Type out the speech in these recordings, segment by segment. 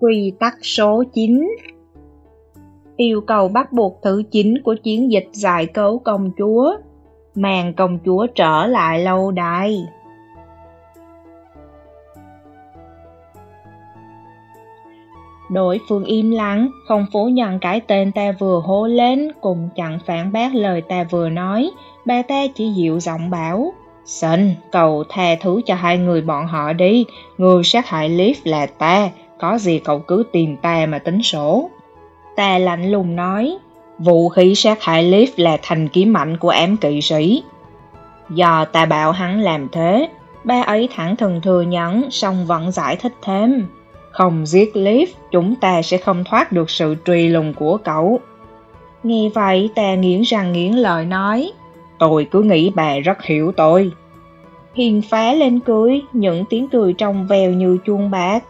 Quy tắc số 9 Yêu cầu bắt buộc thứ 9 của chiến dịch giải cứu công chúa. Màn công chúa trở lại lâu đài. Đối phương im lặng, không phủ nhận cái tên ta vừa hô lên, cùng chẳng phản bác lời ta vừa nói, bà ta chỉ dịu giọng bảo. Sân, cầu tha thứ cho hai người bọn họ đi, người sát hại Leaf là ta, có gì cậu cứ tìm ta mà tính sổ. Ta lạnh lùng nói, vũ khí sát hại Leaf là thành kiếm mạnh của ám kỵ sĩ. Do ta bảo hắn làm thế, ba ấy thẳng thừng thừa nhận, song vẫn giải thích thêm. Không giết Leaf, chúng ta sẽ không thoát được sự truy lùng của cậu. Nghe vậy ta nghiến răng nghiến lời nói, tôi cứ nghĩ bà rất hiểu tôi. Hiền phá lên cưới, những tiếng cười trong veo như chuông bạc.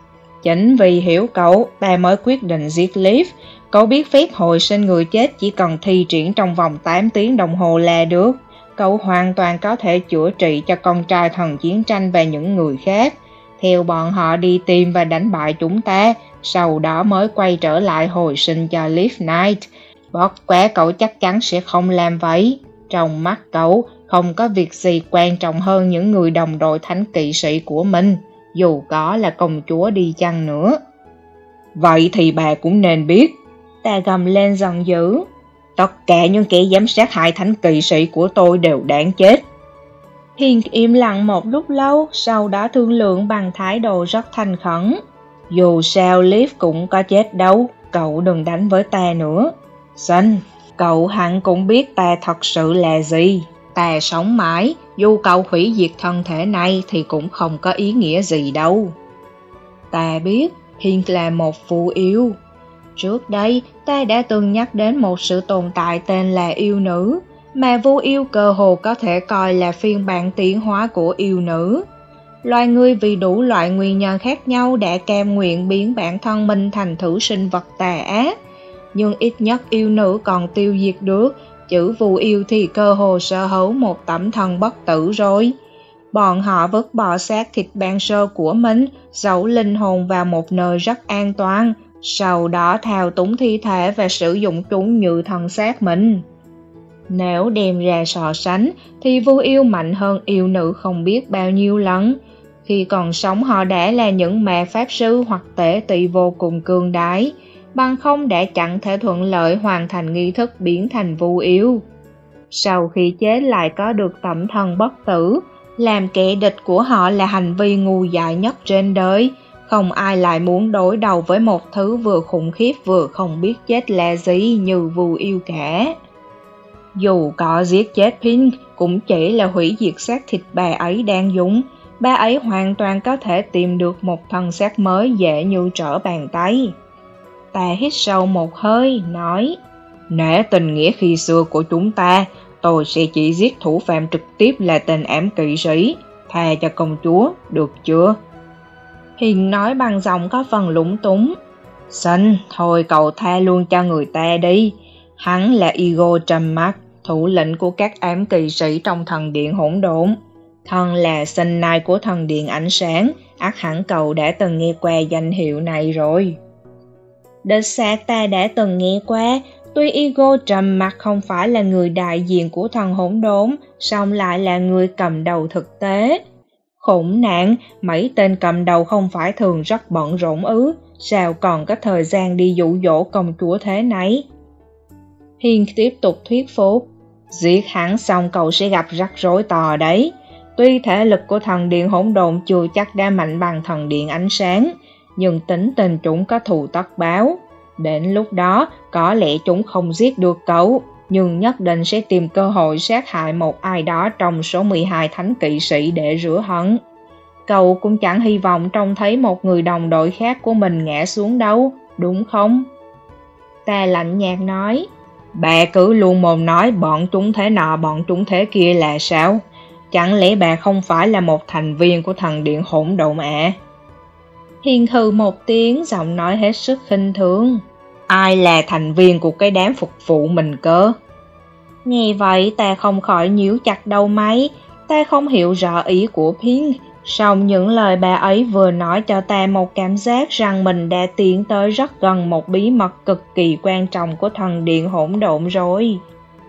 Chính vì hiểu cậu, ta mới quyết định giết Leaf. Cậu biết phép hồi sinh người chết chỉ cần thi triển trong vòng 8 tiếng đồng hồ là được. Cậu hoàn toàn có thể chữa trị cho con trai thần chiến tranh và những người khác theo bọn họ đi tìm và đánh bại chúng ta, sau đó mới quay trở lại hồi sinh cho Leaf Knight. Bất quá cậu chắc chắn sẽ không làm vậy. Trong mắt cậu, không có việc gì quan trọng hơn những người đồng đội thánh kỵ sĩ của mình, dù có là công chúa đi chăng nữa. Vậy thì bà cũng nên biết. Ta gầm lên giận dữ. Tất cả những kẻ giám sát hại thánh kỵ sĩ của tôi đều đáng chết. Hiền im lặng một lúc lâu, sau đó thương lượng bằng thái độ rất thành khẩn. Dù sao Leaf cũng có chết đâu, cậu đừng đánh với ta nữa. Xanh, cậu hẳn cũng biết ta thật sự là gì. Ta sống mãi, dù cậu hủy diệt thân thể này thì cũng không có ý nghĩa gì đâu. Ta biết, Hiên là một phụ yêu. Trước đây, ta đã từng nhắc đến một sự tồn tại tên là yêu nữ, mà vô yêu cơ hồ có thể coi là phiên bản tiến hóa của yêu nữ. Loài người vì đủ loại nguyên nhân khác nhau đã cam nguyện biến bản thân mình thành thử sinh vật tà ác. Nhưng ít nhất yêu nữ còn tiêu diệt được, chữ phù yêu thì cơ hồ sở hữu một tẩm thần bất tử rồi. Bọn họ vứt bỏ xác thịt ban sơ của mình, giấu linh hồn vào một nơi rất an toàn, sau đó thao túng thi thể và sử dụng chúng như thần xác mình. Nếu đem ra so sánh, thì vu yêu mạnh hơn yêu nữ không biết bao nhiêu lần. Khi còn sống họ đã là những mẹ pháp sư hoặc tể tỵ vô cùng cường đái, bằng không đã chẳng thể thuận lợi hoàn thành nghi thức biến thành Vu yêu. Sau khi chết lại có được tẩm thần bất tử, làm kẻ địch của họ là hành vi ngu dại nhất trên đời, không ai lại muốn đối đầu với một thứ vừa khủng khiếp vừa không biết chết là gì như Vu yêu cả. Dù có giết chết Pink, cũng chỉ là hủy diệt xác thịt bà ấy đang dùng. Bà ấy hoàn toàn có thể tìm được một thân xác mới dễ như trở bàn tay. Ta hít sâu một hơi, nói, Nể tình nghĩa khi xưa của chúng ta, tôi sẽ chỉ giết thủ phạm trực tiếp là tên ám kỵ sĩ, tha cho công chúa, được chưa? Hiền nói bằng giọng có phần lúng túng. Xanh, thôi cậu tha luôn cho người ta đi. Hắn là Igo trầm mắt, thủ lĩnh của các ám kỳ sĩ trong thần điện hỗn độn. thân là sinh nai của thần điện ánh sáng, ác hẳn cậu đã từng nghe qua danh hiệu này rồi. Địch xạ ta đã từng nghe qua, tuy Ego trầm mặt không phải là người đại diện của thần hỗn đốn, song lại là người cầm đầu thực tế. Khủng nạn, mấy tên cầm đầu không phải thường rất bận rộn ứ, sao còn có thời gian đi dụ dỗ công chúa thế này? Hiền tiếp tục thuyết phục. Giết hắn xong cậu sẽ gặp rắc rối to đấy. Tuy thể lực của thần điện hỗn độn chưa chắc đã mạnh bằng thần điện ánh sáng, nhưng tính tình chúng có thù tất báo. Đến lúc đó, có lẽ chúng không giết được cậu, nhưng nhất định sẽ tìm cơ hội sát hại một ai đó trong số 12 thánh kỵ sĩ để rửa hận. Cậu cũng chẳng hy vọng trông thấy một người đồng đội khác của mình ngã xuống đâu, đúng không? Ta lạnh nhạt nói, Bà cứ luôn mồm nói bọn chúng thế nọ bọn chúng thế kia là sao? Chẳng lẽ bà không phải là một thành viên của thần điện hỗn độn ạ? À? Hiền hừ một tiếng giọng nói hết sức khinh thường. Ai là thành viên của cái đám phục vụ mình cơ? Nghe vậy ta không khỏi nhíu chặt đầu máy, ta không hiểu rõ ý của Pink, Song những lời bà ấy vừa nói cho ta một cảm giác rằng mình đã tiến tới rất gần một bí mật cực kỳ quan trọng của thần điện hỗn độn rồi.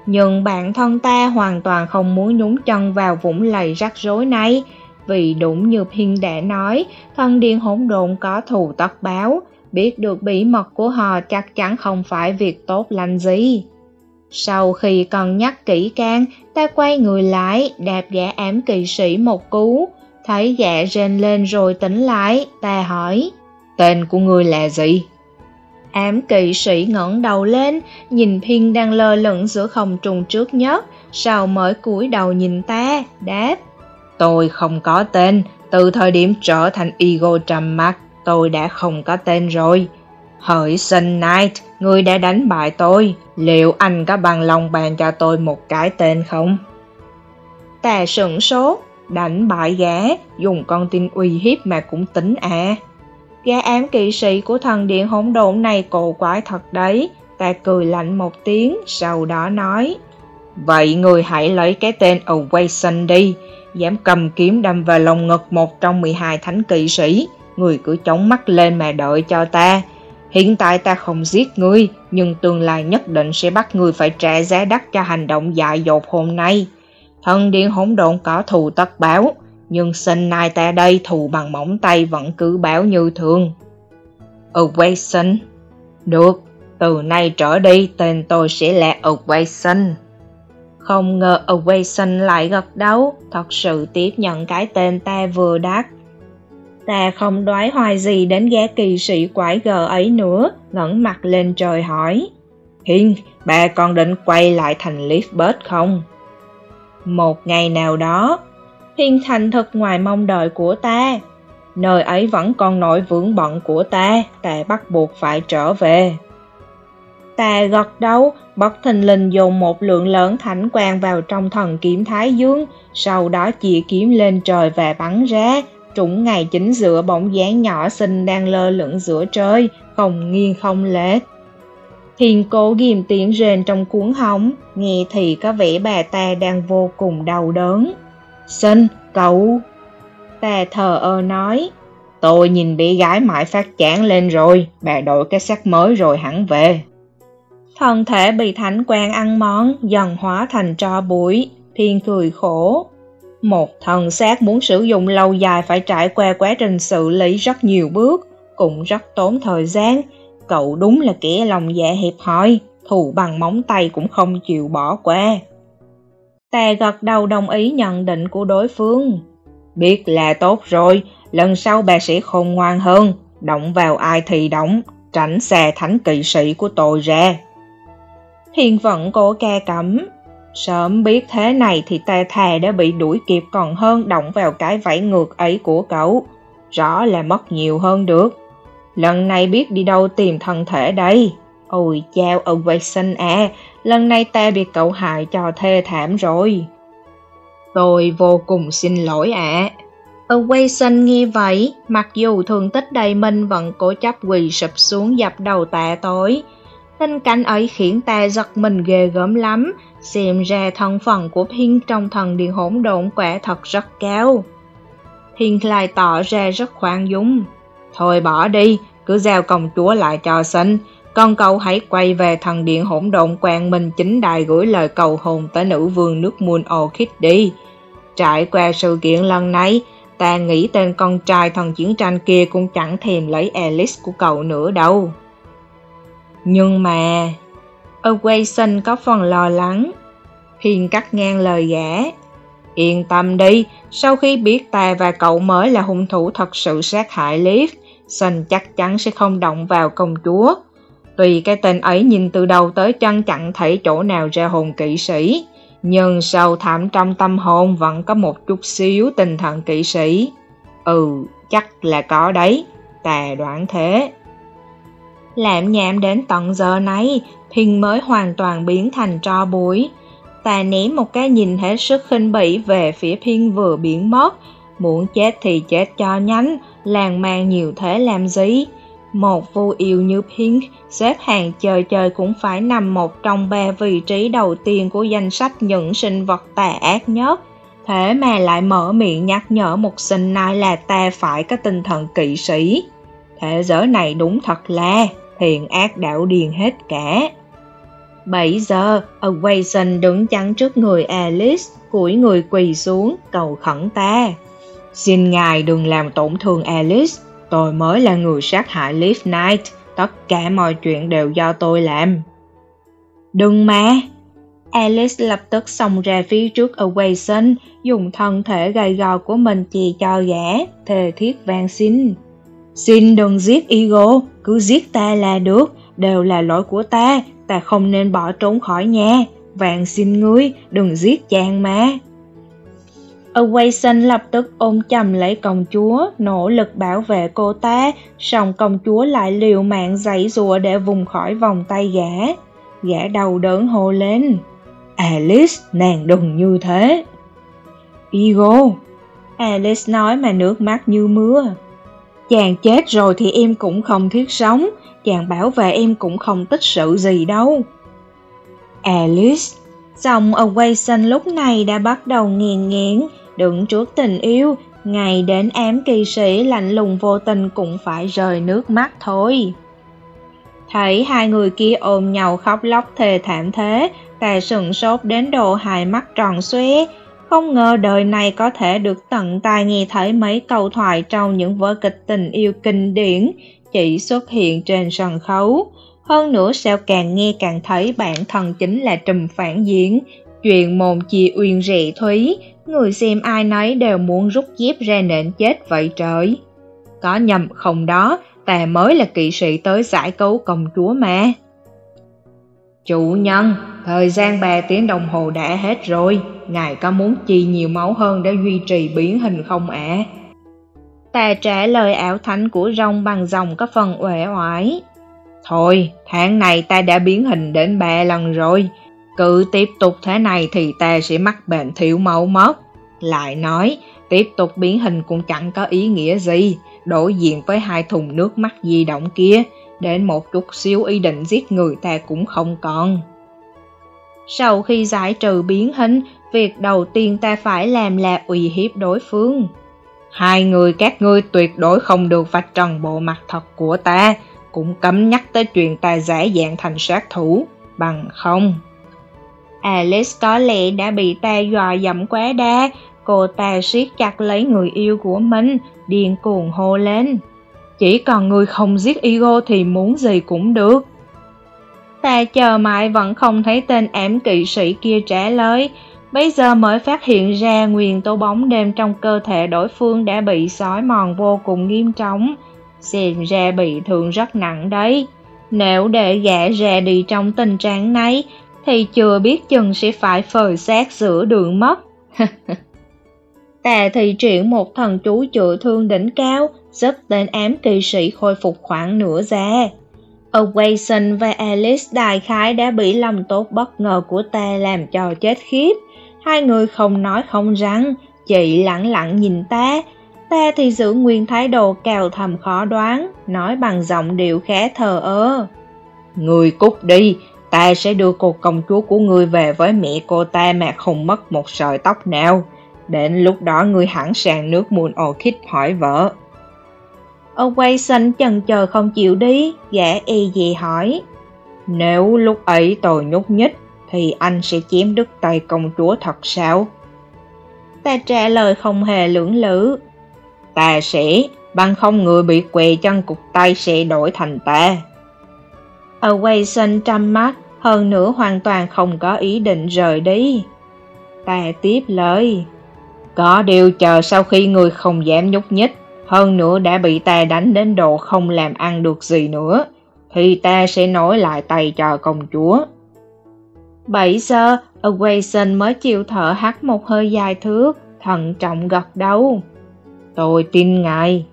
Nhưng bản thân ta hoàn toàn không muốn nhúng chân vào vũng lầy rắc rối này, vì đúng như Pin đã nói, thần điện hỗn độn có thù tất báo, biết được bí mật của họ chắc chắn không phải việc tốt lành gì. Sau khi cân nhắc kỹ càng, ta quay người lại, đạp gã ám kỵ sĩ một cú, thấy gã rên lên rồi tỉnh lại, ta hỏi, tên của ngươi là gì? Ám kỵ sĩ ngẩng đầu lên, nhìn Thiên đang lơ lửng giữa không trùng trước nhất, sau mới cúi đầu nhìn ta, đáp. Tôi không có tên, từ thời điểm trở thành Ego trầm mắt, tôi đã không có tên rồi. Hỡi Sun Knight, người đã đánh bại tôi, liệu anh có bằng lòng bàn cho tôi một cái tên không? Ta sửng sốt, đánh bại gã, dùng con tin uy hiếp mà cũng tính à. Gã ám kỵ sĩ của thần điện hỗn độn này cổ quái thật đấy, ta cười lạnh một tiếng, sau đó nói. Vậy người hãy lấy cái tên Awason đi, dám cầm kiếm đâm vào lồng ngực một trong 12 thánh kỵ sĩ, người cứ chống mắt lên mà đợi cho ta. Hiện tại ta không giết ngươi, nhưng tương lai nhất định sẽ bắt ngươi phải trả giá đắt cho hành động dại dột hôm nay. Thần điện hỗn độn có thù tất báo, nhưng sinh nay ta đây thù bằng móng tay vẫn cứ báo như thường. Awason Được, từ nay trở đi tên tôi sẽ là Awason. Không ngờ Awason lại gật đầu, thật sự tiếp nhận cái tên ta vừa đắc. Ta không đoái hoài gì đến gã kỳ sĩ quái gờ ấy nữa, ngẩng mặt lên trời hỏi. Hiên, bà còn định quay lại thành Leafbird không? Một ngày nào đó, Hiên thành thật ngoài mong đợi của ta. Nơi ấy vẫn còn nỗi vướng bận của ta, ta bắt buộc phải trở về. Ta gật đầu, bất thình lình dùng một lượng lớn thánh quang vào trong thần kiếm Thái Dương, sau đó chỉ kiếm lên trời và bắn ra, trũng ngày chính giữa bóng dáng nhỏ xinh đang lơ lửng giữa trời, không nghiêng không lệch. Hiền cố ghim tiếng rền trong cuốn hóng, nghe thì có vẻ bà ta đang vô cùng đau đớn. Sinh, cậu... Ta thờ ơ nói, tôi nhìn bé gái mãi phát chán lên rồi, bà đổi cái sắc mới rồi hẳn về. Thân thể bị thánh quan ăn món, dần hóa thành tro bụi, thiên cười khổ. Một thần xác muốn sử dụng lâu dài phải trải qua quá trình xử lý rất nhiều bước, cũng rất tốn thời gian. Cậu đúng là kẻ lòng dạ hẹp hòi, thù bằng móng tay cũng không chịu bỏ qua. Ta gật đầu đồng ý nhận định của đối phương. Biết là tốt rồi, lần sau bà sẽ khôn ngoan hơn, động vào ai thì động, tránh xa thánh kỵ sĩ của tôi ra. Hiền vận cô ca cẩm, Sớm biết thế này thì ta thà đã bị đuổi kịp còn hơn động vào cái vẫy ngược ấy của cậu. Rõ là mất nhiều hơn được. Lần này biết đi đâu tìm thân thể đây. Ôi chao ông Watson à, lần này ta bị cậu hại cho thê thảm rồi. Tôi vô cùng xin lỗi ạ. À. Ông Watson nghe vậy, mặc dù thương tích đầy mình vẫn cố chấp quỳ sụp xuống dập đầu tạ tối. Tình cảnh ấy khiến ta giật mình ghê gớm lắm, xem ra thân phận của Thiên trong thần điện hỗn độn quả thật rất cao. Thiên lại tỏ ra rất khoan dung. Thôi bỏ đi, cứ giao công chúa lại cho sinh, con cậu hãy quay về thần điện hỗn độn quan minh chính đài gửi lời cầu hồn tới nữ vương nước Moon Orchid đi. Trải qua sự kiện lần này, ta nghĩ tên con trai thần chiến tranh kia cũng chẳng thèm lấy Alice của cậu nữa đâu. Nhưng mà... Awayson có phần lo lắng. Hiền cắt ngang lời gã. Yên tâm đi, sau khi biết ta và cậu mới là hung thủ thật sự sát hại Liv, Sun chắc chắn sẽ không động vào công chúa. Tùy cái tên ấy nhìn từ đầu tới chân chẳng thấy chỗ nào ra hồn kỵ sĩ, nhưng sâu thẳm trong tâm hồn vẫn có một chút xíu tinh thần kỵ sĩ. Ừ, chắc là có đấy, ta đoán thế lạm nhạm đến tận giờ này, Thiên mới hoàn toàn biến thành tro bụi. Ta ném một cái nhìn hết sức khinh bỉ về phía Thiên vừa biến mất. Muốn chết thì chết cho nhánh, làng mang nhiều thế làm gì? Một vô yêu như Pink, xếp hàng chơi chơi cũng phải nằm một trong ba vị trí đầu tiên của danh sách những sinh vật tà ác nhất. thế mà lại mở miệng nhắc nhở một sinh nai là ta phải có tinh thần kỵ sĩ. Thế giới này đúng thật là thiện ác đảo điên hết cả. 7 giờ, Awayson đứng chắn trước người Alice, cúi người quỳ xuống, cầu khẩn ta. Xin ngài đừng làm tổn thương Alice, tôi mới là người sát hại Leaf Knight, tất cả mọi chuyện đều do tôi làm. Đừng mà! Alice lập tức xông ra phía trước Awayson, dùng thân thể gầy gò của mình chì cho gã, thề thiết vang xin. Xin đừng giết Ego, cứ giết ta là được, đều là lỗi của ta, ta không nên bỏ trốn khỏi nhà, vàng xin ngươi, đừng giết chàng mà. Awayson lập tức ôm chầm lấy công chúa, nỗ lực bảo vệ cô ta, song công chúa lại liều mạng giãy rùa để vùng khỏi vòng tay gã. Gã đầu đớn hô lên. Alice, nàng đừng như thế. Igo, Alice nói mà nước mắt như mưa. Chàng chết rồi thì em cũng không thiết sống, chàng bảo vệ em cũng không tích sự gì đâu. Alice, giọng ở Wayson lúc này đã bắt đầu nghiền nghiến, đứng trước tình yêu, ngày đến ám kỳ sĩ lạnh lùng vô tình cũng phải rời nước mắt thôi. Thấy hai người kia ôm nhau khóc lóc thề thảm thế, ta sừng sốt đến độ hai mắt tròn xoe, không ngờ đời này có thể được tận tai nghe thấy mấy câu thoại trong những vở kịch tình yêu kinh điển chỉ xuất hiện trên sân khấu. Hơn nữa sao càng nghe càng thấy bản thân chính là trùm phản diễn, chuyện mồm chia uyên rị thúy, người xem ai nấy đều muốn rút dép ra nện chết vậy trời. Có nhầm không đó, ta mới là kỵ sĩ tới giải cứu công chúa mà. Chủ nhân, thời gian 3 tiếng đồng hồ đã hết rồi, ngài có muốn chi nhiều máu hơn để duy trì biến hình không ạ? À? Ta trả lời ảo thánh của rồng bằng dòng có phần uể oải. Thôi, tháng này ta đã biến hình đến ba lần rồi, cứ tiếp tục thế này thì ta sẽ mắc bệnh thiếu máu mất. Lại nói, tiếp tục biến hình cũng chẳng có ý nghĩa gì, đối diện với hai thùng nước mắt di động kia, đến một chút xíu ý định giết người ta cũng không còn. Sau khi giải trừ biến hình, việc đầu tiên ta phải làm là uy hiếp đối phương. Hai người các ngươi tuyệt đối không được vạch trần bộ mặt thật của ta, cũng cấm nhắc tới chuyện ta giả dạng thành sát thủ, bằng không. Alice có lẽ đã bị ta dọa dẫm quá đa, cô ta siết chặt lấy người yêu của mình, điên cuồng hô lên. Chỉ còn người không giết Igo thì muốn gì cũng được. Ta chờ mãi vẫn không thấy tên ảm kỵ sĩ kia trả lời, bây giờ mới phát hiện ra nguyên tố bóng đêm trong cơ thể đối phương đã bị sói mòn vô cùng nghiêm trọng, xem ra bị thương rất nặng đấy. Nếu để gã ra đi trong tình trạng này, thì chưa biết chừng sẽ phải phơi xác giữa đường mất. Tà thì triển một thần chú chữa thương đỉnh cao, giúp tên ám kỳ sĩ khôi phục khoảng nửa da. Awayson và Alice đại khái đã bị lòng tốt bất ngờ của ta làm cho chết khiếp. Hai người không nói không răng, chị lặng lặng nhìn ta. Ta thì giữ nguyên thái độ cào thầm khó đoán, nói bằng giọng điệu khá thờ ơ. Người cút đi, ta sẽ đưa cô công chúa của người về với mẹ cô ta mà không mất một sợi tóc nào. Đến lúc đó người hẳn sàng nước muôn orchid hỏi vợ. Ông quay xanh chần chờ không chịu đi, gã e dè hỏi. Nếu lúc ấy tôi nhúc nhích, thì anh sẽ chém đứt tay công chúa thật sao? Ta trả lời không hề lưỡng lự. Ta sẽ, bằng không người bị què chân cục tay sẽ đổi thành ta. Ở quay xanh trăm mắt, hơn nữa hoàn toàn không có ý định rời đi. Ta tiếp lời. Có điều chờ sau khi người không dám nhúc nhích, hơn nữa đã bị ta đánh đến độ không làm ăn được gì nữa, thì ta sẽ nối lại tay cho công chúa. 7 giờ, Awayson mới chịu thở hắt một hơi dài thước, thận trọng gật đầu. Tôi tin ngài.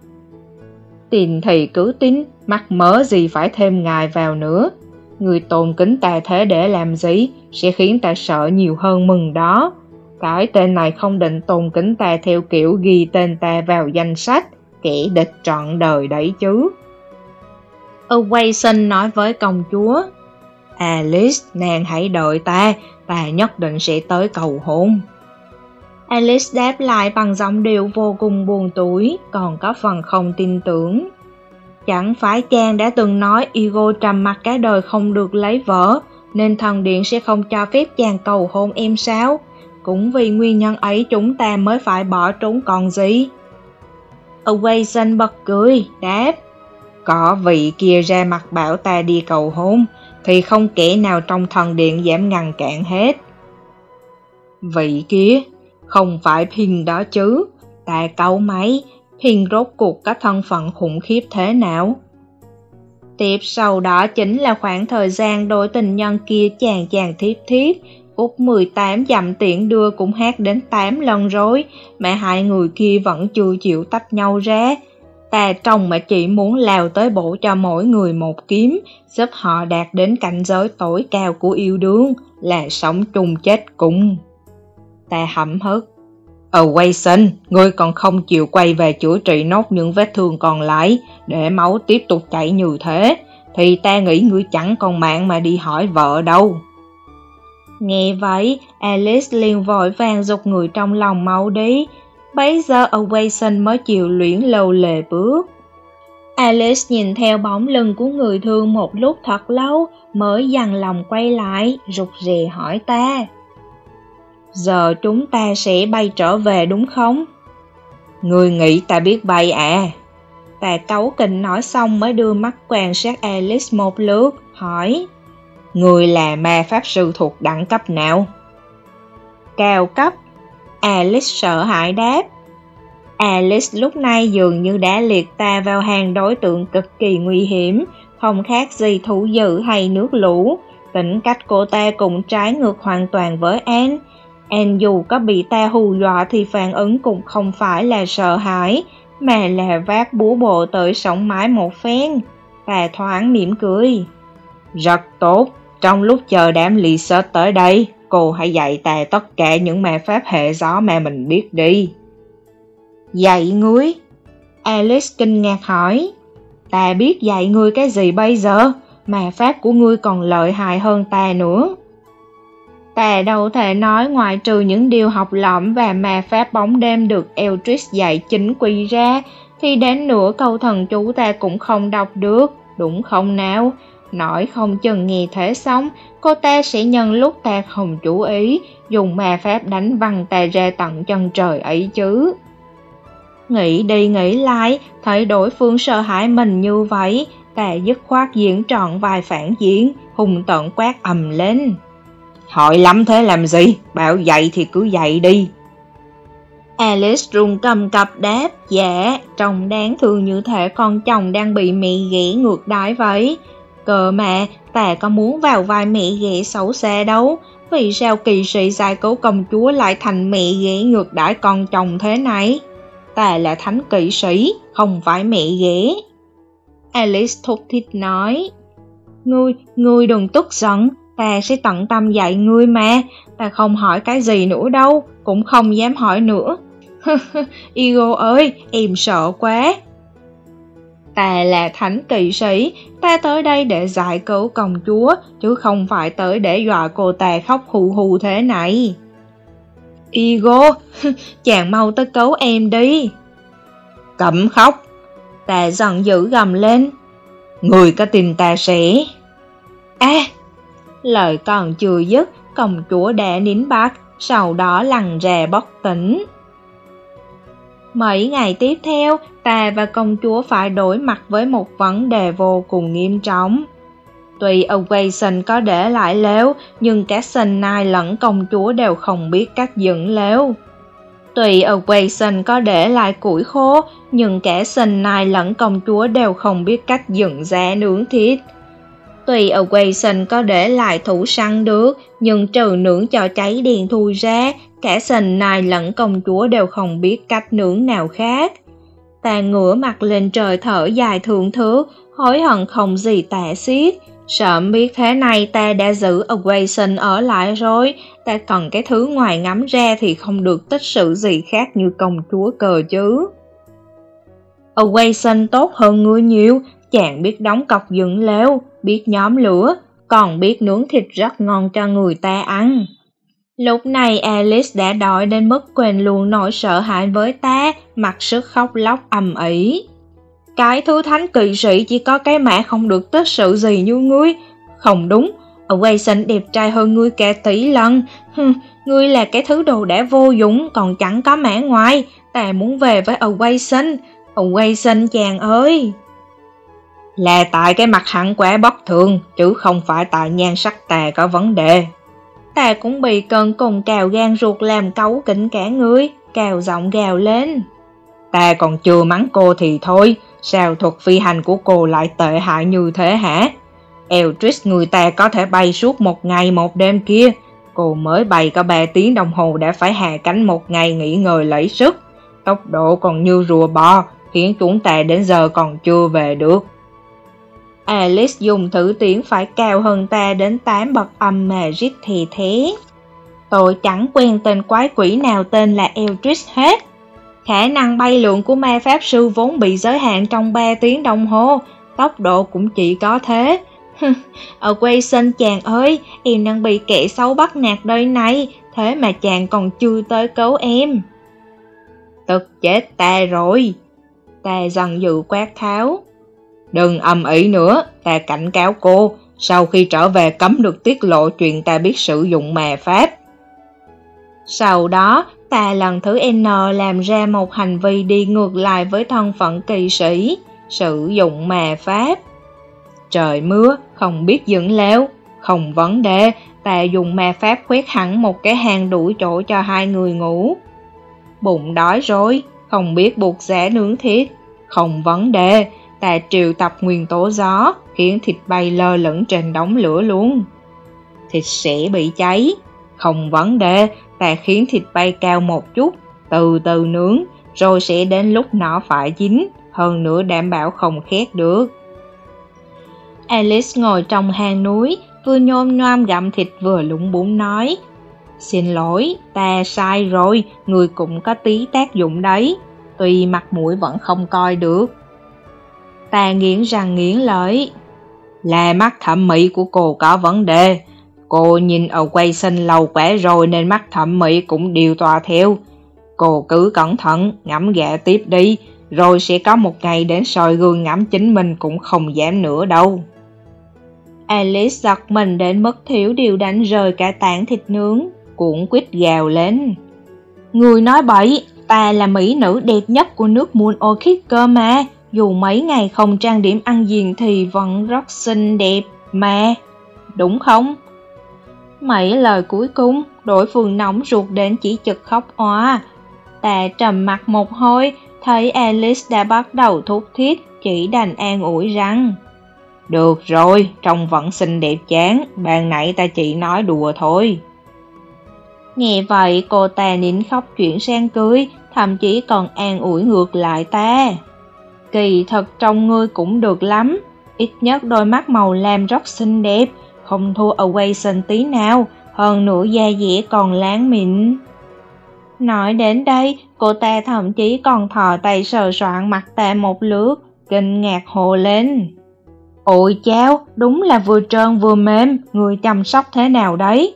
Tin thì cứ tin, mắc mớ gì phải thêm ngài vào nữa. Người tôn kính ta thế để làm gì, sẽ khiến ta sợ nhiều hơn mừng đó. Cái tên này không định tôn kính ta theo kiểu ghi tên ta vào danh sách, kẻ địch trọn đời đấy chứ. Awayson nói với công chúa, Alice, nàng hãy đợi ta, ta nhất định sẽ tới cầu hôn. Alice đáp lại bằng giọng điệu vô cùng buồn tủi, còn có phần không tin tưởng. Chẳng phải chàng đã từng nói Igo trầm mặt cả đời không được lấy vợ, nên thần điện sẽ không cho phép chàng cầu hôn em sao? Cũng vì nguyên nhân ấy chúng ta mới phải bỏ trốn còn gì? Awayson bật cười, đáp. Có vị kia ra mặt bảo ta đi cầu hôn, thì không kẻ nào trong thần điện dám ngăn cản hết. Vị kia, không phải Pin đó chứ, ta câu máy, Pin rốt cuộc có thân phận khủng khiếp thế nào? Tiếp sau đó chính là khoảng thời gian đôi tình nhân kia chàng chàng thiếp thiếp, Út 18 dặm tiện đưa cũng hát đến 8 lần rồi, mà hai người kia vẫn chưa chịu tách nhau ra. Ta trông mà chỉ muốn lao tới bổ cho mỗi người một kiếm, giúp họ đạt đến cảnh giới tối cao của yêu đương, là sống chung chết cùng. Ta hậm hức. Ở ờ, quay sinh, ngươi còn không chịu quay về chữa trị nốt những vết thương còn lại, để máu tiếp tục chảy như thế, thì ta nghĩ ngươi chẳng còn mạng mà đi hỏi vợ đâu. Nghe vậy, Alice liền vội vàng dục người trong lòng mau đi. Bấy giờ Awayson mới chịu luyện lâu lề bước. Alice nhìn theo bóng lưng của người thương một lúc thật lâu, mới dằn lòng quay lại, rụt rè hỏi ta. Giờ chúng ta sẽ bay trở về đúng không? Người nghĩ ta biết bay à? Ta cấu kình nói xong mới đưa mắt quan sát Alice một lượt, hỏi. Người là ma pháp sư thuộc đẳng cấp nào? Cao cấp. Alice sợ hãi đáp. Alice lúc này dường như đã liệt ta vào hàng đối tượng cực kỳ nguy hiểm, không khác gì thủ dữ hay nước lũ. Tính cách cô ta cũng trái ngược hoàn toàn với Anne. Anne dù có bị ta hù dọa thì phản ứng cũng không phải là sợ hãi, mà là vác búa bộ tới sống mái một phen. Ta thoáng mỉm cười. Rất tốt, trong lúc chờ đám lì sớt tới đây, cô hãy dạy ta tất cả những ma pháp hệ gió mà mình biết đi. Dạy ngươi? Alice kinh ngạc hỏi. Ta biết dạy ngươi cái gì bây giờ? Mà pháp của ngươi còn lợi hại hơn ta nữa. Ta đâu thể nói ngoài trừ những điều học lỏm và mà pháp bóng đêm được Eldritch dạy chính quy ra, thì đến nửa câu thần chú ta cũng không đọc được, đúng không nào? Nói không chừng nghe thế xong, cô ta sẽ nhân lúc ta không chú ý, dùng ma pháp đánh văng ta ra tận chân trời ấy chứ. Nghĩ đi nghĩ lại, thấy đối phương sợ hãi mình như vậy, ta dứt khoát diễn trọn vài phản diễn, hùng tận quát ầm lên. Hỏi lắm thế làm gì, bảo dạy thì cứ dạy đi. Alice run cầm cập đáp, dạ, trông đáng thương như thể con chồng đang bị mẹ ghẻ ngược đái vậy. Cờ mà, ta có muốn vào vai mẹ ghẻ xấu xa đâu. Vì sao kỳ sĩ giải cứu công chúa lại thành mẹ ghẻ ngược đãi con chồng thế này? Ta là thánh kỵ sĩ, không phải mẹ ghẻ. Alice thúc thích nói. Ngươi, ngươi đừng tức giận, ta sẽ tận tâm dạy ngươi mà, ta không hỏi cái gì nữa đâu, cũng không dám hỏi nữa. Igo ơi, em sợ quá, Ta là thánh kỵ sĩ, ta tới đây để giải cứu công chúa, chứ không phải tới để dọa cô ta khóc hù hù thế này. Igo, chàng mau tới cứu em đi. Cẩm khóc. Ta giận dữ gầm lên. Người có tin ta sẽ... À, lời còn chưa dứt, công chúa đã nín bát, sau đó lằn rè bất tỉnh. Mấy ngày tiếp theo, ta và công chúa phải đối mặt với một vấn đề vô cùng nghiêm trọng. Tuy Awayson có để lại lếu, nhưng cả nai lẫn công chúa đều không biết cách dựng lếu. Tuy Awayson có để lại củi khô, nhưng cả nai lẫn công chúa đều không biết cách dựng giá nướng thịt. Tuy Awayson có để lại thủ săn được, nhưng trừ nướng cho cháy đèn thui ra, cả sình nai lẫn công chúa đều không biết cách nướng nào khác. Ta ngửa mặt lên trời thở dài thượng thước, hối hận không gì tả xiết. Sợm biết thế này ta đã giữ Awayson ở lại rồi, ta cần cái thứ ngoài ngắm ra thì không được tích sự gì khác như công chúa cờ chứ. Awayson tốt hơn ngươi nhiều, chàng biết đóng cọc dựng lều, biết nhóm lửa, còn biết nướng thịt rất ngon cho người ta ăn. Lúc này Alice đã đói đến mức quên luôn nỗi sợ hãi với ta, mặc sức khóc lóc ầm ĩ. Cái thứ thánh kỳ sĩ chỉ có cái mã không được tích sự gì như ngươi. Không đúng, Awayson đẹp trai hơn ngươi cả tỷ lần. Ngươi là cái thứ đồ đã vô dụng, còn chẳng có mã ngoài. Ta muốn về với Awayson. Awayson chàng ơi! Là tại cái mặt hắn quá bất thường, chứ không phải tại nhan sắc tà có vấn đề. Ta cũng bị cơn cùng cào gan ruột làm cấu kỉnh cả người, cào giọng gào lên. Ta còn chưa mắng cô thì thôi, sao thuật phi hành của cô lại tệ hại như thế hả? Eldritch người ta có thể bay suốt một ngày một đêm kia, cô mới bay có 3 tiếng đồng hồ đã phải hạ cánh một ngày nghỉ ngơi lấy sức. Tốc độ còn như rùa bò, khiến chúng ta đến giờ còn chưa về được. Alice dùng thử tiếng phải cao hơn ta đến 8 bậc âm Magic rít thì thế. Tôi chẳng quen tên quái quỷ nào tên là Eldritch hết. Khả năng bay lượn của ma pháp sư vốn bị giới hạn trong 3 tiếng đồng hồ, tốc độ cũng chỉ có thế. Ở quay sân chàng ơi, em đang bị kẻ xấu bắt nạt đây này, thế mà chàng còn chưa tới cứu em. Tức chết ta rồi. Ta dần dự quát tháo. Đừng ầm ĩ nữa, ta cảnh cáo cô, sau khi trở về cấm được tiết lộ chuyện ta biết sử dụng mà pháp. Sau đó, ta lần thứ N làm ra một hành vi đi ngược lại với thân phận kỳ sĩ, sử dụng mà pháp. Trời mưa, không biết dựng léo, không vấn đề, ta dùng ma pháp khuét hẳn một cái hang đủ chỗ cho hai người ngủ. Bụng đói rồi, không biết buộc giả nướng thiết, không vấn đề, ta triệu tập nguyên tố gió, khiến thịt bay lơ lửng trên đống lửa luôn. Thịt sẽ bị cháy, không vấn đề, ta khiến thịt bay cao một chút, từ từ nướng, rồi sẽ đến lúc nó phải chín, hơn nữa đảm bảo không khét được. Alice ngồi trong hang núi, vừa nhôm nhoam gặm thịt vừa lũng bụng nói. Xin lỗi, ta sai rồi, người cũng có tí tác dụng đấy, tuy mặt mũi vẫn không coi được. Ta nghiến răng nghiến lợi. Là mắt thẩm mỹ của cô có vấn đề. Cô nhìn ở quay sinh lâu quá rồi nên mắt thẩm mỹ cũng điều tòa theo. Cô cứ cẩn thận, ngắm ghẹ tiếp đi, rồi sẽ có một ngày đến soi gương ngắm chính mình cũng không dám nữa đâu. Alice giật mình đến mức thiếu điều đánh rời cả tảng thịt nướng, cuộn quýt gào lên. Người nói bậy, ta là mỹ nữ đẹp nhất của nước Moon Orchid cơ mà, dù mấy ngày không trang điểm ăn diện thì vẫn rất xinh đẹp mà, đúng không? Mấy lời cuối cùng, đổi phương nóng ruột đến chỉ chực khóc oa. Ta trầm mặt một hồi, thấy Alice đã bắt đầu thúc thiết, chỉ đành an ủi rằng Được rồi, trông vẫn xinh đẹp chán, ban nãy ta chỉ nói đùa thôi. Nghe vậy cô ta nín khóc chuyển sang cười, thậm chí còn an ủi ngược lại ta. Kỳ thật trong ngươi cũng được lắm, ít nhất đôi mắt màu lam rất xinh đẹp, không thua Awayson tí nào, hơn nữa da dẻ còn láng mịn. Nói đến đây, cô ta thậm chí còn thò tay sờ soạn mặt ta một lướt, kinh ngạc hồ lên. Ôi chao, đúng là vừa trơn vừa mềm, người chăm sóc thế nào đấy?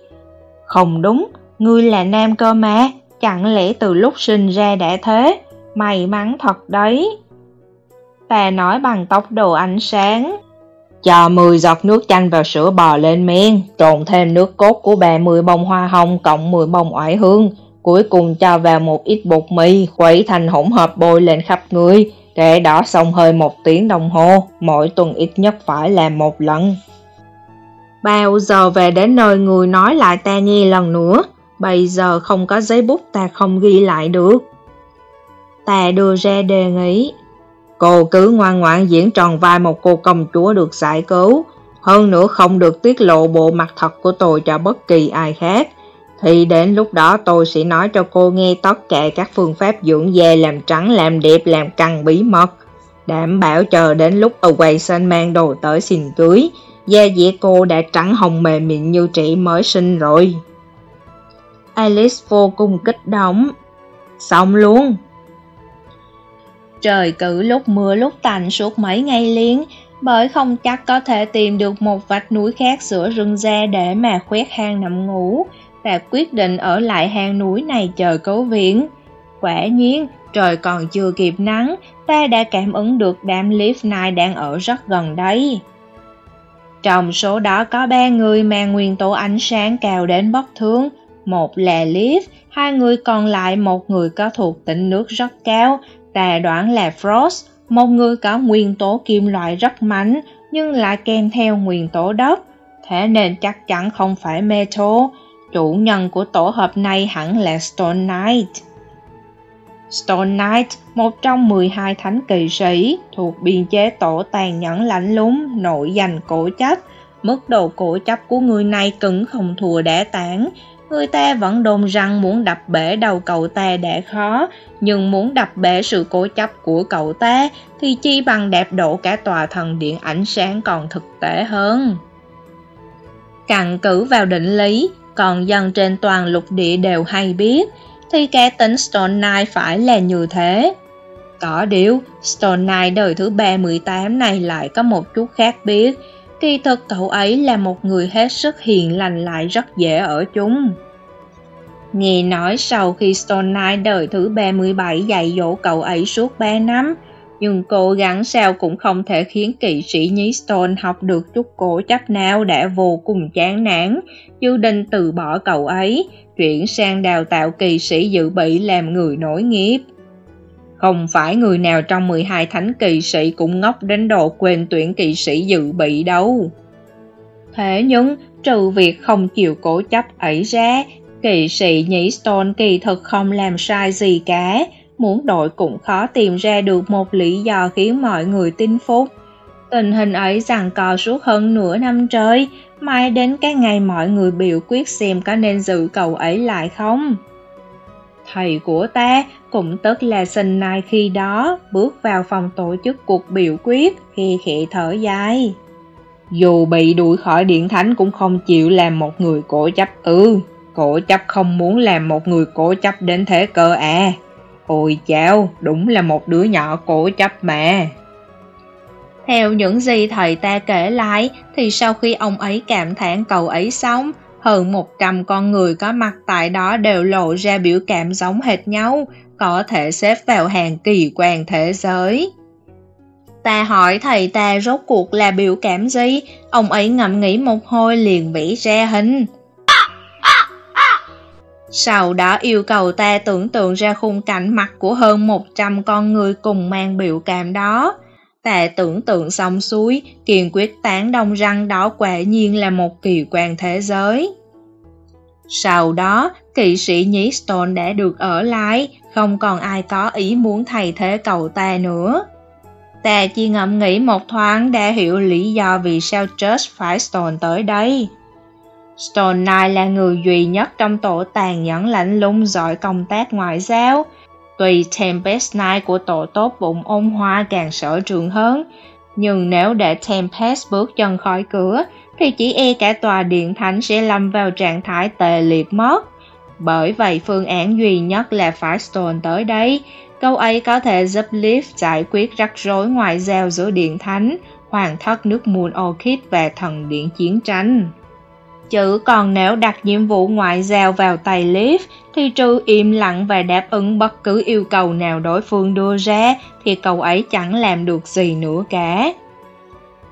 Không đúng, ngươi là nam cơ mà, chẳng lẽ từ lúc sinh ra đã thế? May mắn thật đấy. Ta nói bằng tốc độ ánh sáng. Cho 10 giọt nước chanh vào sữa bò lên men, trộn thêm nước cốt của bà 10 bông hoa hồng cộng 10 bông oải hương, cuối cùng cho vào một ít bột mì, khuấy thành hỗn hợp bôi lên khắp người, để đỏ xong hơi một tiếng đồng hồ, mỗi tuần ít nhất phải làm một lần. Bao giờ về đến nơi người nói lại ta nghe lần nữa, bây giờ không có giấy bút ta không ghi lại được. Ta đưa ra đề nghị, Cô cứ ngoan ngoãn diễn tròn vai một cô công chúa được giải cứu, hơn nữa không được tiết lộ bộ mặt thật của tôi cho bất kỳ ai khác. Thì đến lúc đó tôi sẽ nói cho cô nghe tất cả các phương pháp dưỡng da làm trắng, làm đẹp, làm căng bí mật. Đảm bảo chờ đến lúc ở mang đồ tới xin cưới, da dẻ cô đã trắng hồng mềm mịn như trẻ mới sinh rồi. Alice vô cùng kích động. Xong luôn, Trời cử lúc mưa lúc tạnh suốt mấy ngày liền, bởi không chắc có thể tìm được một vách núi khác giữa rừng ra để mà khoét hang nằm ngủ, ta quyết định ở lại hang núi này chờ cứu viện. Quả nhiên, trời còn chưa kịp nắng, ta đã cảm ứng được đám Leaf này đang ở rất gần đấy. Trong số đó có ba người mang nguyên tố ánh sáng cao đến bất thường, một là Leaf, hai người còn lại một người có thuộc tỉnh nước rất cao, đà đoán là Frost, một người có nguyên tố kim loại rất mạnh nhưng lại kèm theo nguyên tố đất, thế nên chắc chắn không phải Metal, chủ nhân của tổ hợp này hẳn là Stone Knight. Stone Knight, một trong 12 thánh kỳ sĩ, thuộc biên chế tổ tàn nhẫn lạnh lùng, nội danh cổ chấp. Mức độ cổ chấp của người này cứng không thua đá tảng. Người ta vẫn đồn rằng muốn đập bể đầu cậu ta đã khó, nhưng muốn đập bể sự cố chấp của cậu ta thì chi bằng đẹp đổ cả tòa thần điện ánh sáng còn thực tế hơn. Cặn cứ vào định lý, còn dân trên toàn lục địa đều hay biết, thì cá tính Stone Knight phải là như thế. Có điều, Stone Knight đời thứ 318 này lại có một chút khác biệt, kỳ thực cậu ấy là một người hết sức hiền lành lại rất dễ ở chúng. Nghe nói sau khi Stone Knight đời thứ 37 dạy dỗ cậu ấy suốt 3 năm, nhưng cố gắng sao cũng không thể khiến kỵ sĩ nhí Stone học được chút cổ chấp nào đã vô cùng chán nản, dự định từ bỏ cậu ấy, chuyển sang đào tạo kỵ sĩ dự bị làm người nối nghiệp. Không phải người nào trong 12 thánh kỵ sĩ cũng ngốc đến độ quên tuyển kỵ sĩ dự bị đâu. Thế nhưng, trừ việc không chịu cố chấp ấy ra, kỵ sĩ nhĩ Stone kỳ thực không làm sai gì cả, muốn đội cũng khó tìm ra được một lý do khiến mọi người tin phục. Tình hình ấy rằng co suốt hơn nửa năm trời, mai đến cái ngày mọi người biểu quyết xem có nên giữ cậu ấy lại không. Thầy của ta, cũng tức là sinh nai khi đó, bước vào phòng tổ chức cuộc biểu quyết, khi khẽ thở dài. Dù bị đuổi khỏi điện thánh cũng không chịu làm một người cổ chấp ừ, ư, cổ chấp không muốn làm một người cổ chấp đến thế cơ à. Ôi chao, đúng là một đứa nhỏ cổ chấp mà. Theo những gì thầy ta kể lại, thì sau khi ông ấy cảm thán cậu ấy xong, hơn 100 con người có mặt tại đó đều lộ ra biểu cảm giống hệt nhau, có thể xếp vào hàng kỳ quan thế giới. Ta hỏi thầy ta rốt cuộc là biểu cảm gì, ông ấy ngẫm nghĩ một hồi liền vĩ ra hình. Sau đó yêu cầu ta tưởng tượng ra khung cảnh mặt của hơn 100 con người cùng mang biểu cảm đó. Ta tưởng tượng xong suối, kiên quyết tán đồng răng đó quả nhiên là một kỳ quan thế giới. Sau đó, kỵ sĩ nhí Stone đã được ở lại, không còn ai có ý muốn thay thế cậu ta nữa. Ta chỉ ngẫm nghĩ một thoáng đã hiểu lý do vì sao Church phải Stone tới đây. Stone Knight là người duy nhất trong tổ tàn nhẫn lạnh lung giỏi công tác ngoại giao. Tuy Tempest Knight của tổ tốt bụng ôn hoa càng sở trường hơn, nhưng nếu để Tempest bước chân khỏi cửa, thì chỉ e cả tòa điện thánh sẽ lâm vào trạng thái tệ liệt mất. Bởi vậy phương án duy nhất là phải Stone tới đây, câu ấy có thể giúp Leaf giải quyết rắc rối ngoại giao giữa điện thánh, hoàng thất nước Moon Orchid và thần điện chiến tranh chữ còn nếu đặt nhiệm vụ ngoại giao vào tay Liv, thì trừ im lặng và đáp ứng bất cứ yêu cầu nào đối phương đưa ra, thì cậu ấy chẳng làm được gì nữa cả.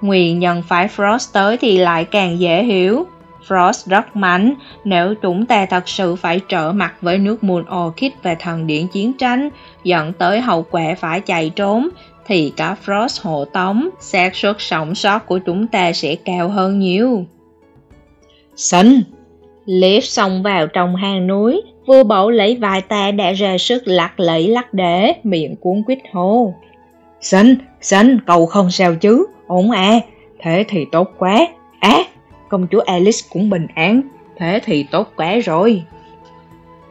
Nguyên nhân phải Frost tới thì lại càng dễ hiểu. Frost rất mạnh, nếu chúng ta thật sự phải trở mặt với nước Moon Orchid và thần điện chiến tranh, dẫn tới hậu quả phải chạy trốn, thì cả Frost hộ tống, xác suất sống sót của chúng ta sẽ cao hơn nhiều. Xanh! Liếp xông vào trong hang núi, vừa bổ lấy vài ta đã ra sức lắc lẫy lắc để, miệng cuốn quýt hô. Xanh, xanh, cậu không sao chứ, ổn à, thế thì tốt quá. Á, công chúa Alice cũng bình an, thế thì tốt quá rồi.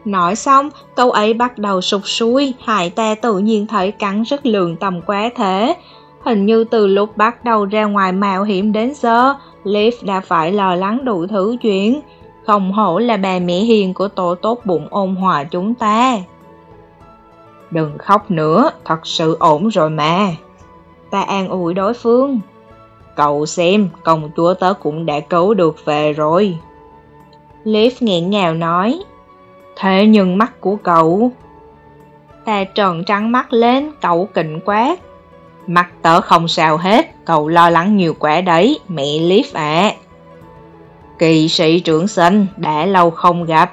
Nói xong, câu ấy bắt đầu sụt sùi, hại ta tự nhiên thấy cắn rất lượng tầm quá thế. Hình như từ lúc bắt đầu ra ngoài mạo hiểm đến giờ, Liv đã phải lo lắng đủ thứ chuyện. Không hổ là bà mẹ hiền của tổ tốt bụng ôn hòa chúng ta. Đừng khóc nữa, thật sự ổn rồi mà. Ta an ủi đối phương. Cậu xem, công chúa tớ cũng đã cứu được về rồi. Liv nghẹn ngào nói. Thế nhưng mắt của cậu... Ta tròn trắng mắt lên, cậu kịnh quát mặt tớ không sao hết, cậu lo lắng nhiều quá đấy, mẹ Liv ạ. Kỳ sĩ trưởng sinh, đã lâu không gặp.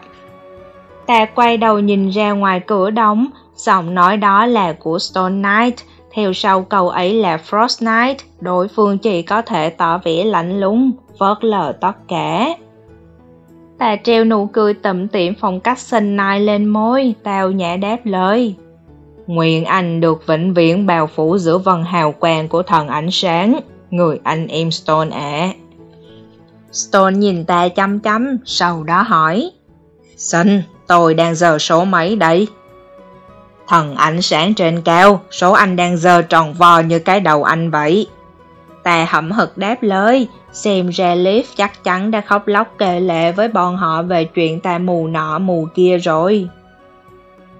Ta quay đầu nhìn ra ngoài cửa đóng, giọng nói đó là của Stone Knight, theo sau câu ấy là Frost Knight, đối phương chỉ có thể tỏ vẻ lạnh lùng, vớt lờ tất cả. Ta treo nụ cười tẩm tiệm phong cách xinh nai lên môi, tao nhã đáp lời. Nguyện anh được vĩnh viễn bao phủ giữa vần hào quang của thần ánh sáng, người anh em Stone ạ. Stone nhìn ta chăm chăm, sau đó hỏi. Xin, tôi đang giờ số mấy đấy? Thần ánh sáng trên cao, số anh đang giờ tròn vo như cái đầu anh vậy. Ta hậm hực đáp lời, xem ra Leaf chắc chắn đã khóc lóc kể lệ với bọn họ về chuyện ta mù nọ mù kia rồi.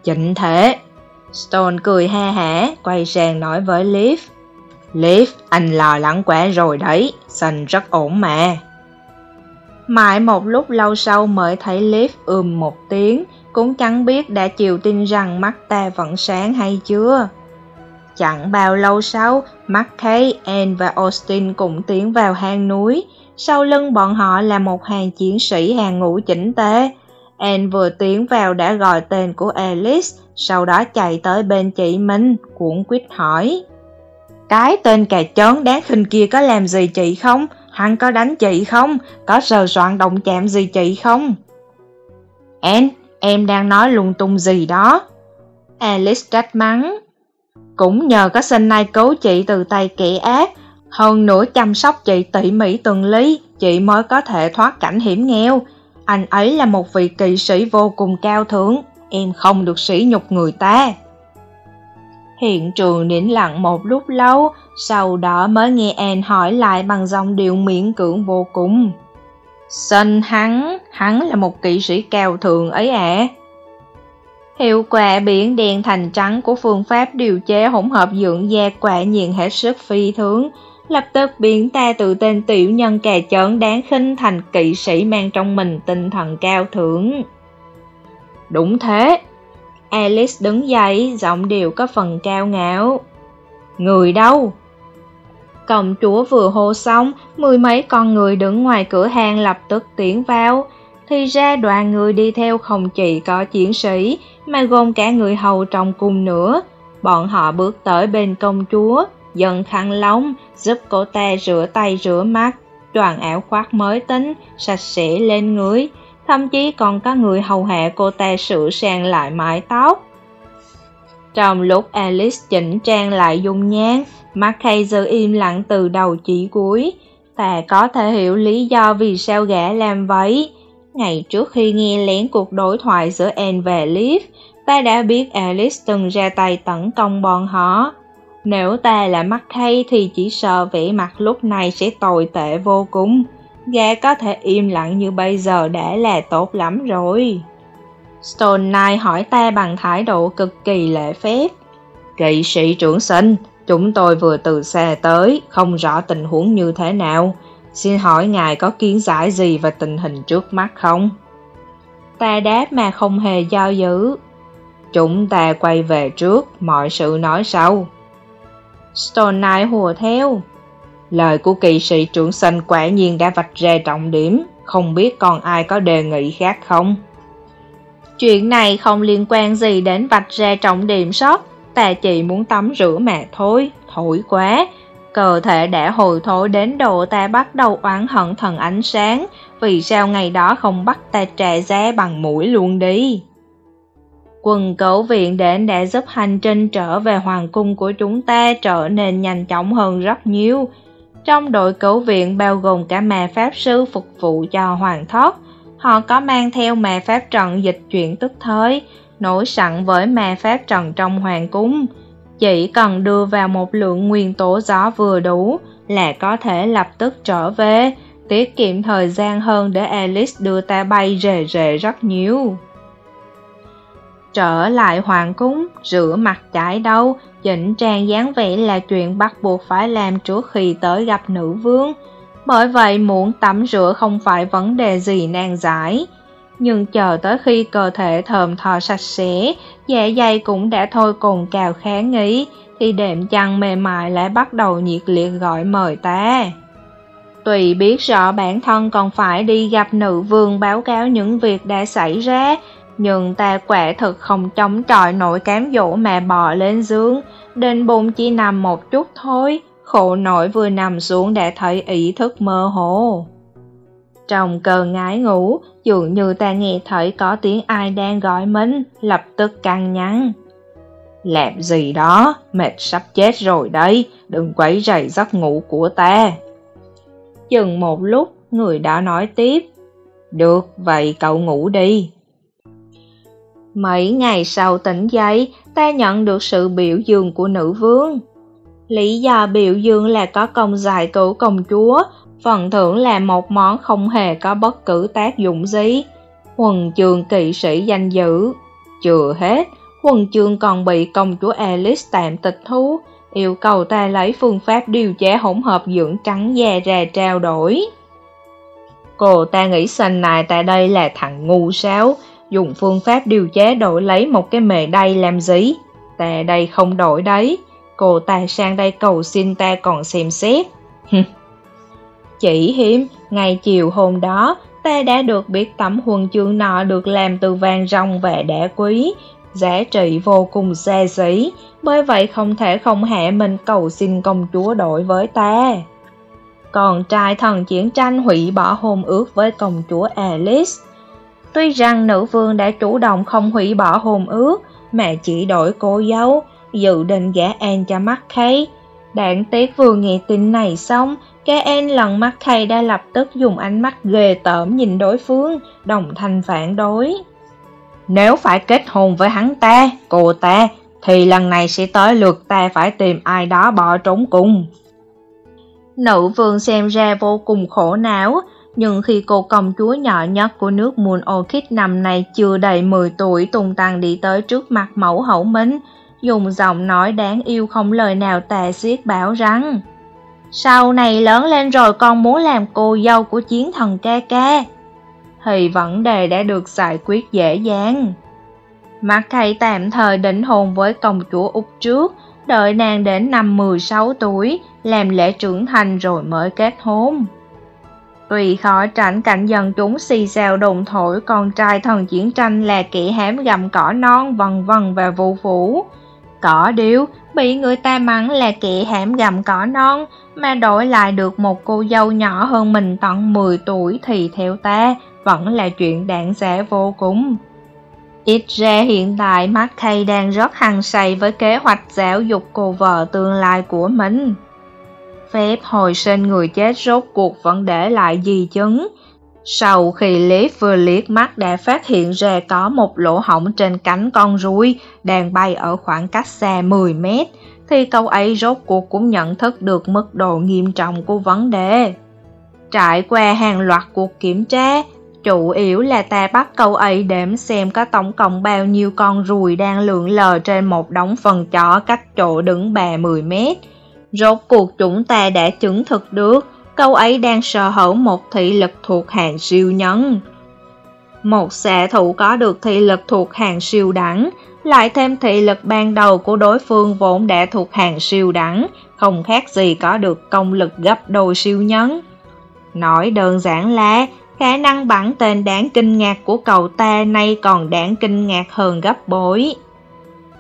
Chính thế. Stone cười ha hả, quay sang nói với Leaf. Leaf, anh lo lắng quá rồi đấy, Sun rất ổn mà. Mãi một lúc lâu sau mới thấy Leaf ưm một tiếng, cũng chẳng biết đã chịu tin rằng mắt ta vẫn sáng hay chưa. Chẳng bao lâu sau, McKay, Anne và Austin cũng tiến vào hang núi. Sau lưng bọn họ là một hàng chiến sĩ hàng ngũ chỉnh tề. Anne vừa tiến vào đã gọi tên của Alice, sau đó chạy tới bên chị Minh, cuộn quýt hỏi. Cái tên cà chớn đáng khinh kia có làm gì chị không? Hắn có đánh chị không? Có sờ soạn động chạm gì chị không? Em, em đang nói lung tung gì đó? Alice trách mắng. Cũng nhờ có sinh nay cứu chị từ tay kẻ ác, hơn nữa chăm sóc chị tỉ mỉ từng lý, chị mới có thể thoát cảnh hiểm nghèo. Anh ấy là một vị kỵ sĩ vô cùng cao thượng, em không được sỉ nhục người ta. Hiện trường nín lặng một lúc lâu, sau đó mới nghe em hỏi lại bằng giọng điệu miễn cưỡng vô cùng. sân hắn, hắn là một kỵ sĩ cao thượng ấy ạ. À. Hiệu quả biển đen thành trắng của phương pháp điều chế hỗn hợp dưỡng da quả nhiên hết sức phi thường, lập tức biến ta từ tên tiểu nhân cà chớn đáng khinh thành kỵ sĩ mang trong mình tinh thần cao thượng. Đúng thế. Alice đứng dậy, giọng điệu có phần cao ngạo. Người đâu? Công chúa vừa hô xong, mười mấy con người đứng ngoài cửa hàng lập tức tiến vào. Thì ra đoàn người đi theo không chỉ có chiến sĩ, mà gồm cả người hầu trong cung nữa. Bọn họ bước tới bên công chúa, dần khăn lóng, giúp cô ta rửa tay rửa mắt, toàn áo khoác mới tính, sạch sẽ lên người, thậm chí còn có người hầu hạ cô ta sửa sang lại mái tóc. Trong lúc Alice chỉnh trang lại dung nhan, Mackay giữ im lặng từ đầu chỉ cuối. và có thể hiểu lý do vì sao gã làm vậy. Ngày trước khi nghe lén cuộc đối thoại giữa Anne và Liv, ta đã biết Alice từng ra tay tấn công bọn họ. Nếu ta là Mackay thì chỉ sợ vẻ mặt lúc này sẽ tồi tệ vô cùng. Gã có thể im lặng như bây giờ đã là tốt lắm rồi. Stone Knight hỏi ta bằng thái độ cực kỳ lễ phép. Kỵ sĩ trưởng sinh, chúng tôi vừa từ xe tới, không rõ tình huống như thế nào. Xin hỏi ngài có kiến giải gì về tình hình trước mắt không? Ta đáp mà không hề do dự. Chúng ta quay về trước, mọi sự nói sau. Stone Knight hùa theo. Lời của kỳ sĩ trưởng sinh quả nhiên đã vạch ra trọng điểm, không biết còn ai có đề nghị khác không? Chuyện này không liên quan gì đến vạch ra trọng điểm sót, ta chỉ muốn tắm rửa mà thôi, thổi quá. Cơ thể đã hồi thối đến độ ta bắt đầu oán hận thần ánh sáng, vì sao ngày đó không bắt ta trả giá bằng mũi luôn đi. quần cẩu viện đến đã giúp hành trình trở về hoàng cung của chúng ta trở nên nhanh chóng hơn rất nhiều. Trong đội cửu viện bao gồm cả mà pháp sư phục vụ cho hoàng thất, họ có mang theo mà pháp trận dịch chuyển tức thời, nổi sẵn với mà pháp trận trong hoàng cung. Chỉ cần đưa vào một lượng nguyên tố gió vừa đủ là có thể lập tức trở về, tiết kiệm thời gian hơn để Alice đưa ta bay rề rề rất nhiều. Trở lại hoàng cung, rửa mặt chải đâu, chỉnh trang dáng vẻ là chuyện bắt buộc phải làm trước khi tới gặp nữ vương. Bởi vậy muốn tắm rửa không phải vấn đề gì nan giải. nhưng chờ tới khi cơ thể thơm thò sạch sẽ, dạ dày cũng đã thôi cùng cào kháng nghĩ, thì đệm chăn mềm mại lại bắt đầu nhiệt liệt gọi mời ta. Tùy biết rõ bản thân còn phải đi gặp nữ vương báo cáo những việc đã xảy ra, nhưng ta quả thực không chống chọi nổi cám dỗ mà bò lên giường, đền bụng chỉ nằm một chút thôi, khổ nổi vừa nằm xuống đã thấy ý thức mơ hồ. Trong cơn ngái ngủ, dường như ta nghe thấy có tiếng ai đang gọi mình, lập tức căng nhắn. Làm gì đó, mệt sắp chết rồi đây, đừng quấy rầy giấc ngủ của ta. Chừng một lúc, người đã nói tiếp. Được, vậy cậu ngủ đi. Mấy ngày sau tỉnh dậy, ta nhận được sự biểu dương của nữ vương. Lý do biểu dương là có công giải cứu công chúa, phần thưởng là một món không hề có bất cứ tác dụng gì. Huần trường kỵ sĩ danh dự. Chưa hết, huần trường còn bị công chúa Alice tạm tịch thú, yêu cầu ta lấy phương pháp điều chế hỗn hợp dưỡng trắng da ra trao đổi. Cô ta nghĩ sinh này tại đây là thằng ngu sao, dùng phương pháp điều chế đổi lấy một cái mề đay làm gì? Ta đây không đổi đấy, cô ta sang đây cầu xin ta còn xem xét. Chỉ hiếm, ngày chiều hôm đó, ta đã được biết tấm huân chương nọ được làm từ vàng rồng và đá quý, giá trị vô cùng xa xỉ, bởi vậy không thể không hạ mình cầu xin công chúa đổi với ta. Còn trai thần chiến tranh hủy bỏ hôn ước với công chúa Alice. Tuy rằng nữ vương đã chủ động không hủy bỏ hôn ước, mà chỉ đổi cô dâu, dự định gả An cho mắt khay. Đảng tiếc vừa nghe tin này xong, cái An lần mắt khay đã lập tức dùng ánh mắt ghê tởm nhìn đối phương, đồng thanh phản đối. Nếu phải kết hôn với hắn ta, cô ta, thì lần này sẽ tới lượt ta phải tìm ai đó bỏ trốn cùng. Nữ vương xem ra vô cùng khổ não, nhưng khi cô công chúa nhỏ nhất của nước Moon Orchid năm nay chưa đầy 10 tuổi tung tăng đi tới trước mặt mẫu hậu mình, dùng giọng nói đáng yêu không lời nào tà xiết bảo rằng Sau này lớn lên rồi con muốn làm cô dâu của chiến thần ca ca thì vấn đề đã được giải quyết dễ dàng. Mackay tạm thời định hôn với công chúa Úc trước, đợi nàng đến năm 16 tuổi, làm lễ trưởng thành rồi mới kết hôn vì khó tránh cảnh dân chúng xì xào đồn thổi con trai thần chiến tranh là kẻ hám gặm cỏ non vân vân và vụ phủ. Cỏ điếu bị người ta mắng là kẻ hãm gặm cỏ non, mà đổi lại được một cô dâu nhỏ hơn mình tận 10 tuổi thì theo ta vẫn là chuyện đáng giá vô cùng. Ít ra hiện tại Mackay đang rất hăng say với kế hoạch giáo dục cô vợ tương lai của mình. Phép hồi sinh người chết rốt cuộc vẫn để lại di chứng. Sau khi Lý vừa liếc mắt đã phát hiện ra có một lỗ hổng trên cánh con ruồi đang bay ở khoảng cách xa 10 mét, thì cậu ấy rốt cuộc cũng nhận thức được mức độ nghiêm trọng của vấn đề. Trải qua hàng loạt cuộc kiểm tra, Chủ yếu là ta bắt cậu ấy đếm xem có tổng cộng bao nhiêu con ruồi đang lượn lờ trên một đống phần chó cách chỗ đứng bà 10 mét. Rốt cuộc chúng ta đã chứng thực được, câu ấy đang sở hữu một thị lực thuộc hàng siêu nhân. Một xạ thủ có được thị lực thuộc hàng siêu đẳng, lại thêm thị lực ban đầu của đối phương vốn đã thuộc hàng siêu đẳng, không khác gì có được công lực gấp đôi siêu nhân. Nói đơn giản là khả năng bản tên đáng kinh ngạc của cậu ta nay còn đáng kinh ngạc hơn gấp bội.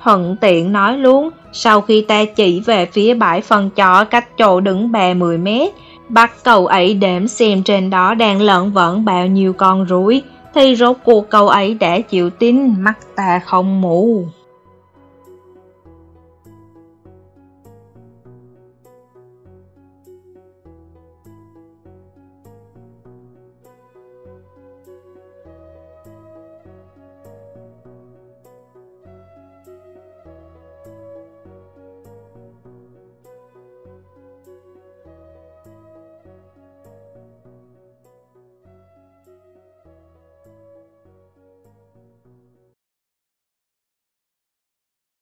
Thuận tiện nói luôn, sau khi ta chỉ về phía bãi phần chó cách chỗ đứng bè 10 mét, bắt cậu ấy đếm xem trên đó đang lợn vẫn bao nhiêu con rúi, thì rốt cuộc cậu ấy đã chịu tin mắt ta không mù.